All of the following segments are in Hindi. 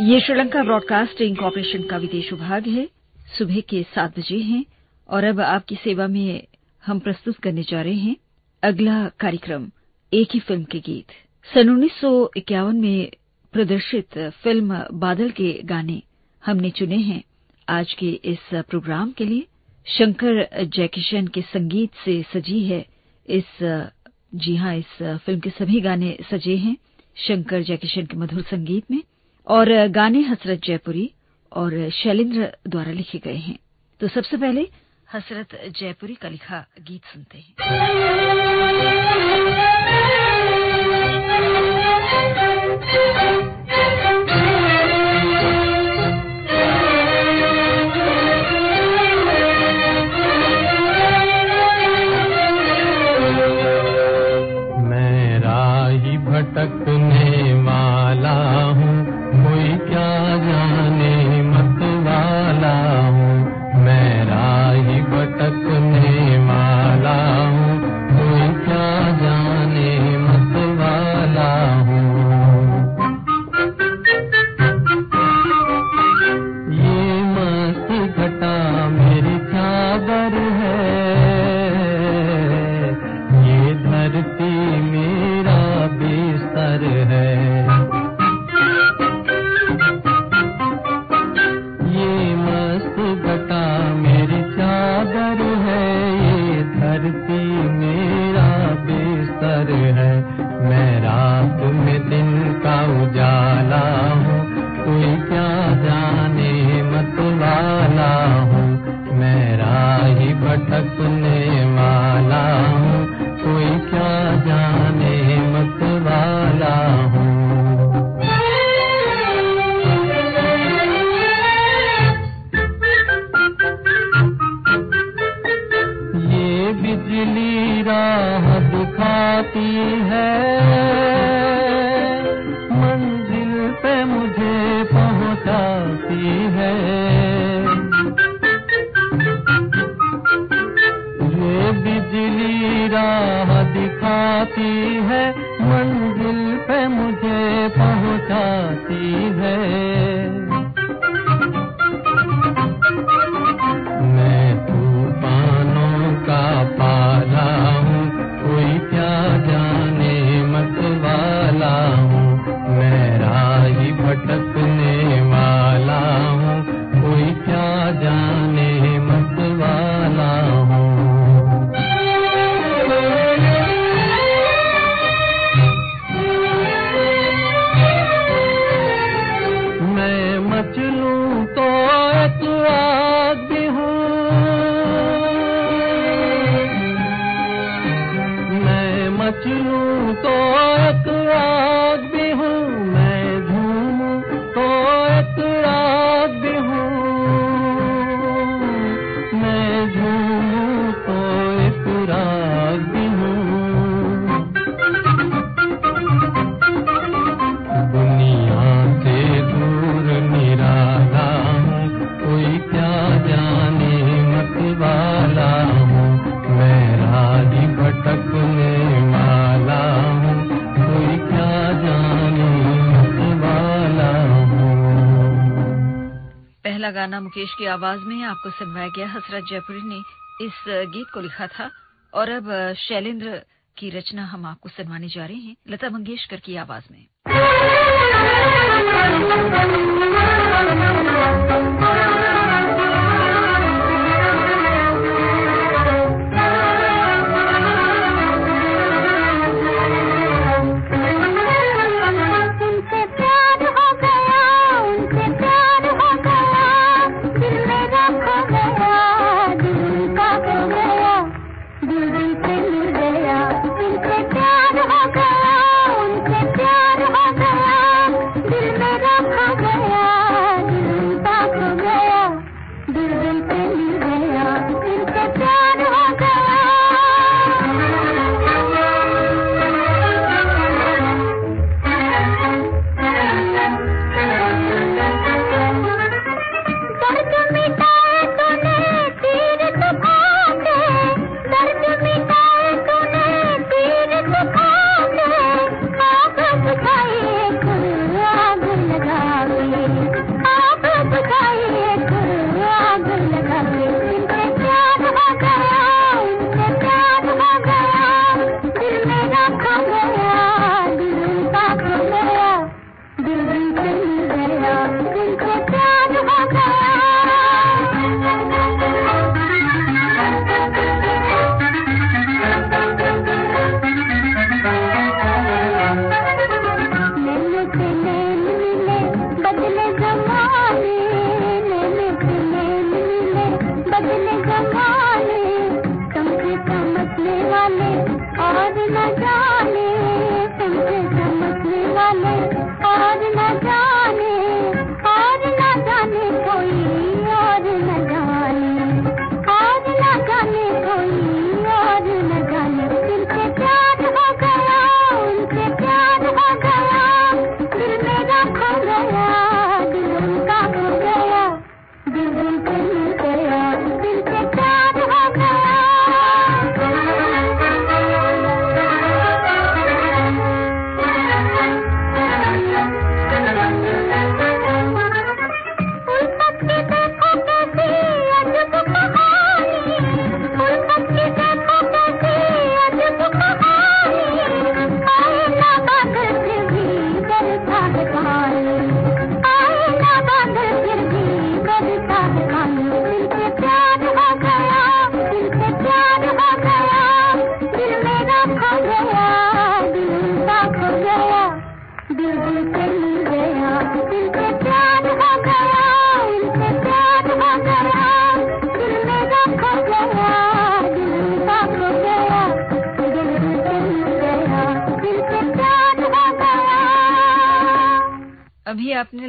ये श्रीलंका ब्रॉडकास्टिंग कॉरपोरेशन का विदेश विभाग है। सुबह के सात बजे हैं और अब आपकी सेवा में हम प्रस्तुत करने जा रहे हैं। अगला कार्यक्रम, एक ही फ़िल्म के गीत। सन उन्नीस सौ इक्यावन में प्रदर्शित फ़िल्म बादल के गाने हमने चुने हैं। आज के इस प्रोग्राम के लिए शंकर जयकिशन के संगीत से सजी है। इस, जी हाँ, इस फ़िल्म के सभी गाने सजे हैं। शंकर जयकिशन के मधुर संगीत में और गाने हसरत जयपुरी और शैलेंद्र द्वारा लिखे गए हैं। तो सबसे पहले हसरत जयपुरी का लिखा गीत सुनते हैं। पहला गाना मुकेश की आवाज़ में आपको सुनवाया गया। हसरत जयपुरी ने इस गीत को लिखा था। और अब शैलेंद्र की रचना हम आपको सुनवाने जा रहे हैं, लता मंगेशकर की आवाज़ में।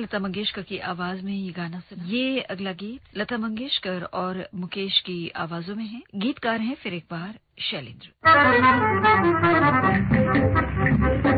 लता मंगेशकर की आवाज़ में ये गाना सुना। ये अगला गीत लता मंगेशकर और मुकेश की आवाजों में है। गीतकार हैं फिर एक बार शैलेंद्र।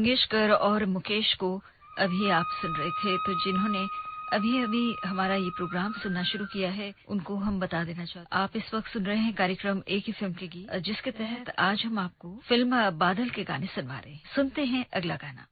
मंगेशकर और मुकेश को अभी आप सुन रहे थे तो जिन्होंने अभी अभी हमारा ये प्रोग्राम सुनना शुरू किया है, उनको हम बता देना चाहते हैं। आप इस वक्त सुन रहे हैं कार्यक्रम एक ही फ़िल्म के गीत जिसके तहत आज हम आपको फ़िल्म बादल के गाने सुनवा रहे हैं। सुनते हैं अगला गाना।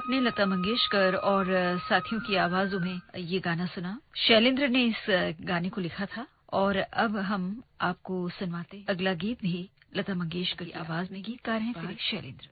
आपने लता मंगेशकर और साथियों की आवाजों में ये गाना सुना। शैलेंद्र ने इस गाने को लिखा था। और अब हम आपको सुनवाते अगला गीत भी लता मंगेशकर की आवाज़ में गीतकार हैं फिर शैलेंद्र।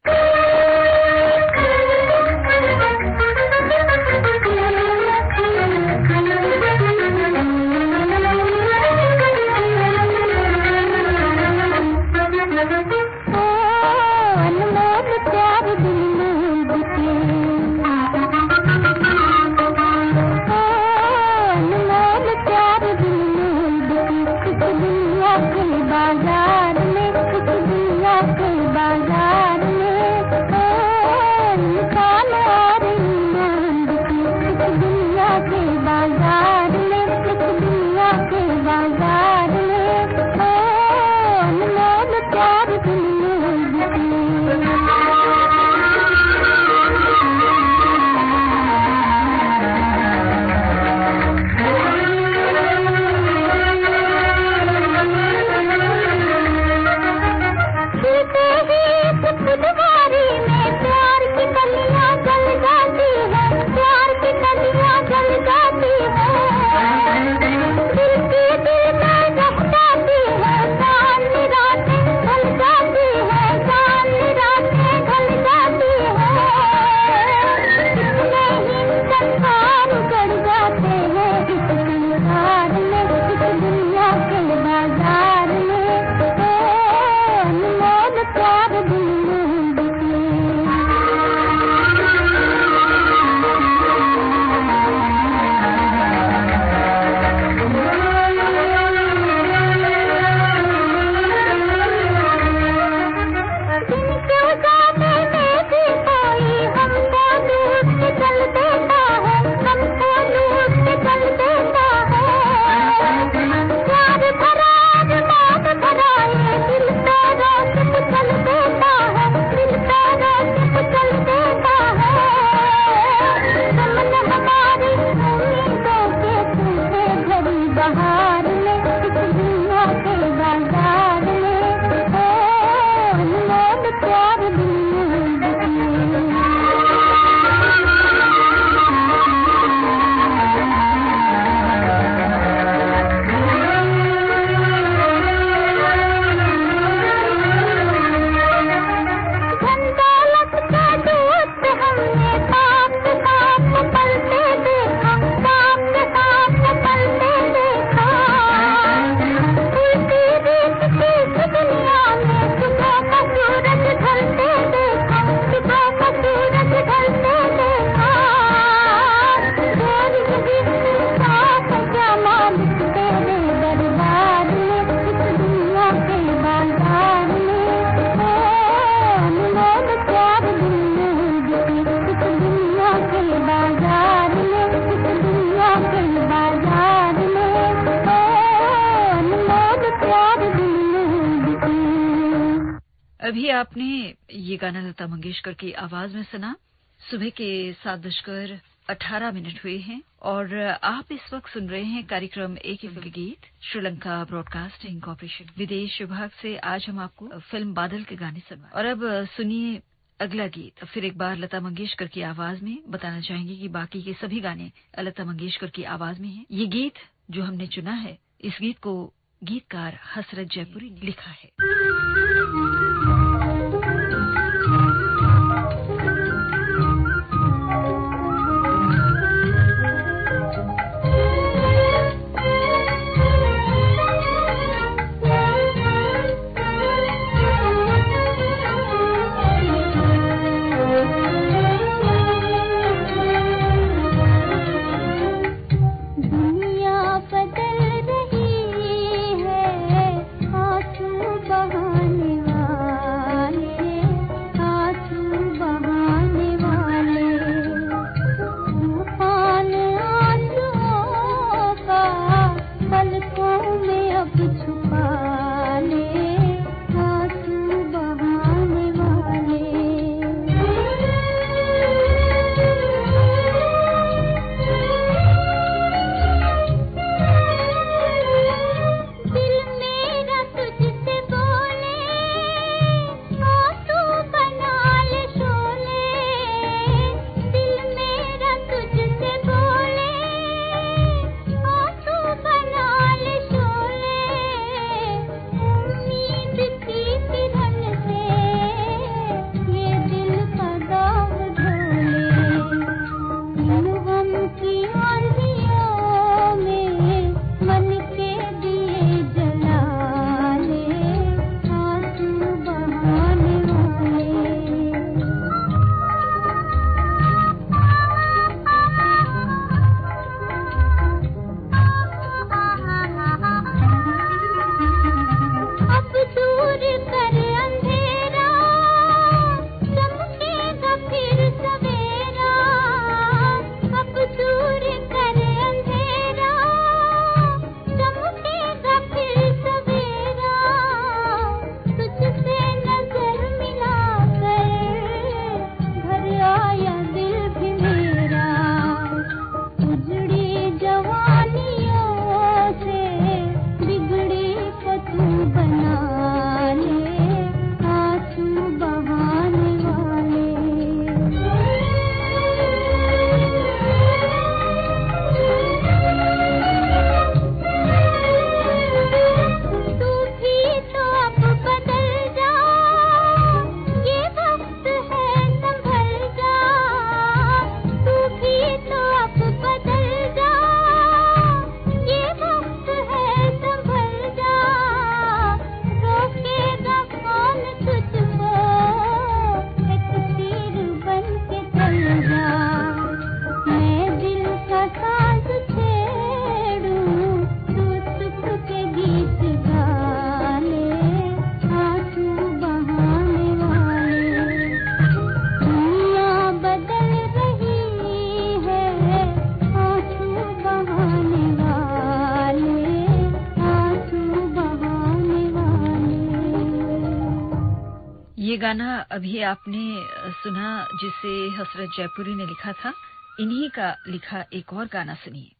अभी आपने ये गाना लता मंगेशकर की आवाज़ में सुना। सुबह के सात बजकर अठारह मिनट हुए हैं और आप इस वक्त सुन रहे हैं कार्यक्रम एक फ़िल्म गीत, श्रीलंका ब्रॉडकास्टिंग कॉरपोरेशन। विदेश विभाग से आज हम आपको फ़िल्म बादल के गाने सुनवा और अब सुनिए अगला गीत। फिर एक बार लता मंगेशकर की आवाज़ में बताना चाहेंगे कि बाकी के सभी गाने लता मंगेशकर की आवाज़ में हैं। ये गीत जो हमने चुना है, इस गीत को गीतकार हसरत जयपुरी ने लिखा है। पता गाना अभी आपने सुना जिसे हसरत जयपुरी ने लिखा था, इन्हीं का लिखा एक और गाना सुनिए।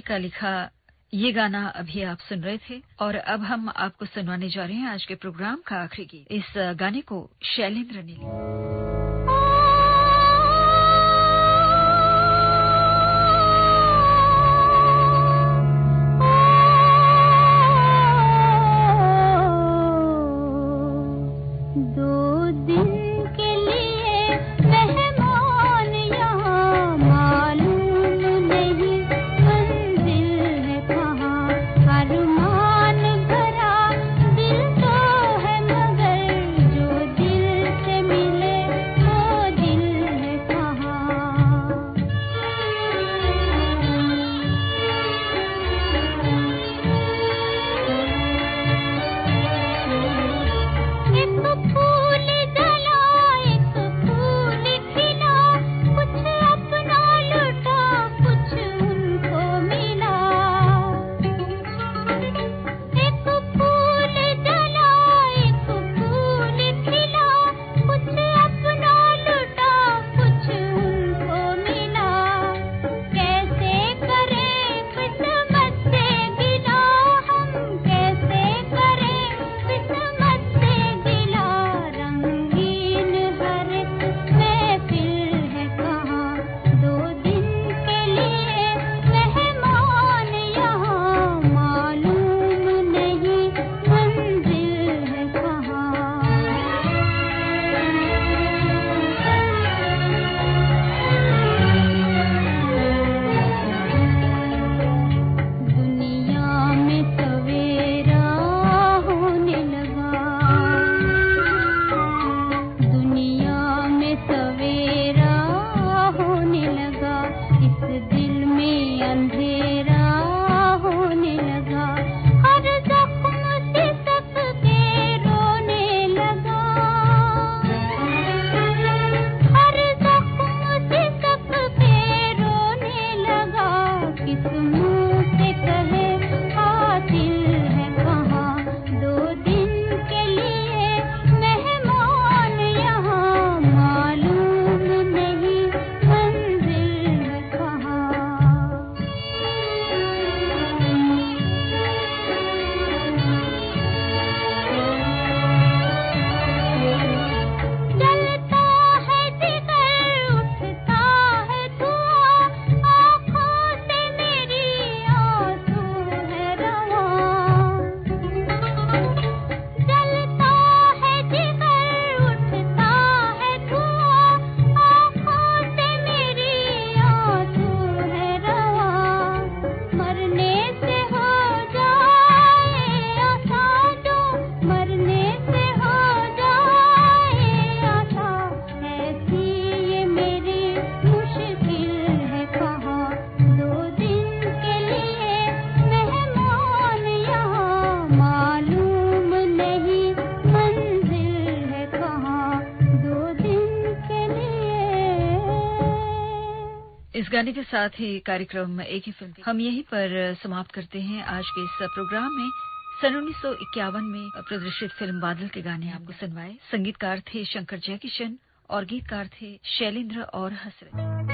का लिखा ये गाना अभी आप सुन रहे थे और अब हम आपको सुनवाने जा रहे हैं आज के प्रोग्राम का आखिरी गीत। इस गाने को शैलेंद्र ने लिया। गाने के साथ ही कार्यक्रम एक ही फ़िल्म हम यहीं पर समाप्त करते हैं आज के इस प्रोग्राम में। सन उन्नीस सौ इक्यावन में प्रदर्शित फ़िल्म बादल के गाने आपको सुनवाए। संगीतकार थे शंकर जयकिशन और गीतकार थे शैलेंद्र और हसरत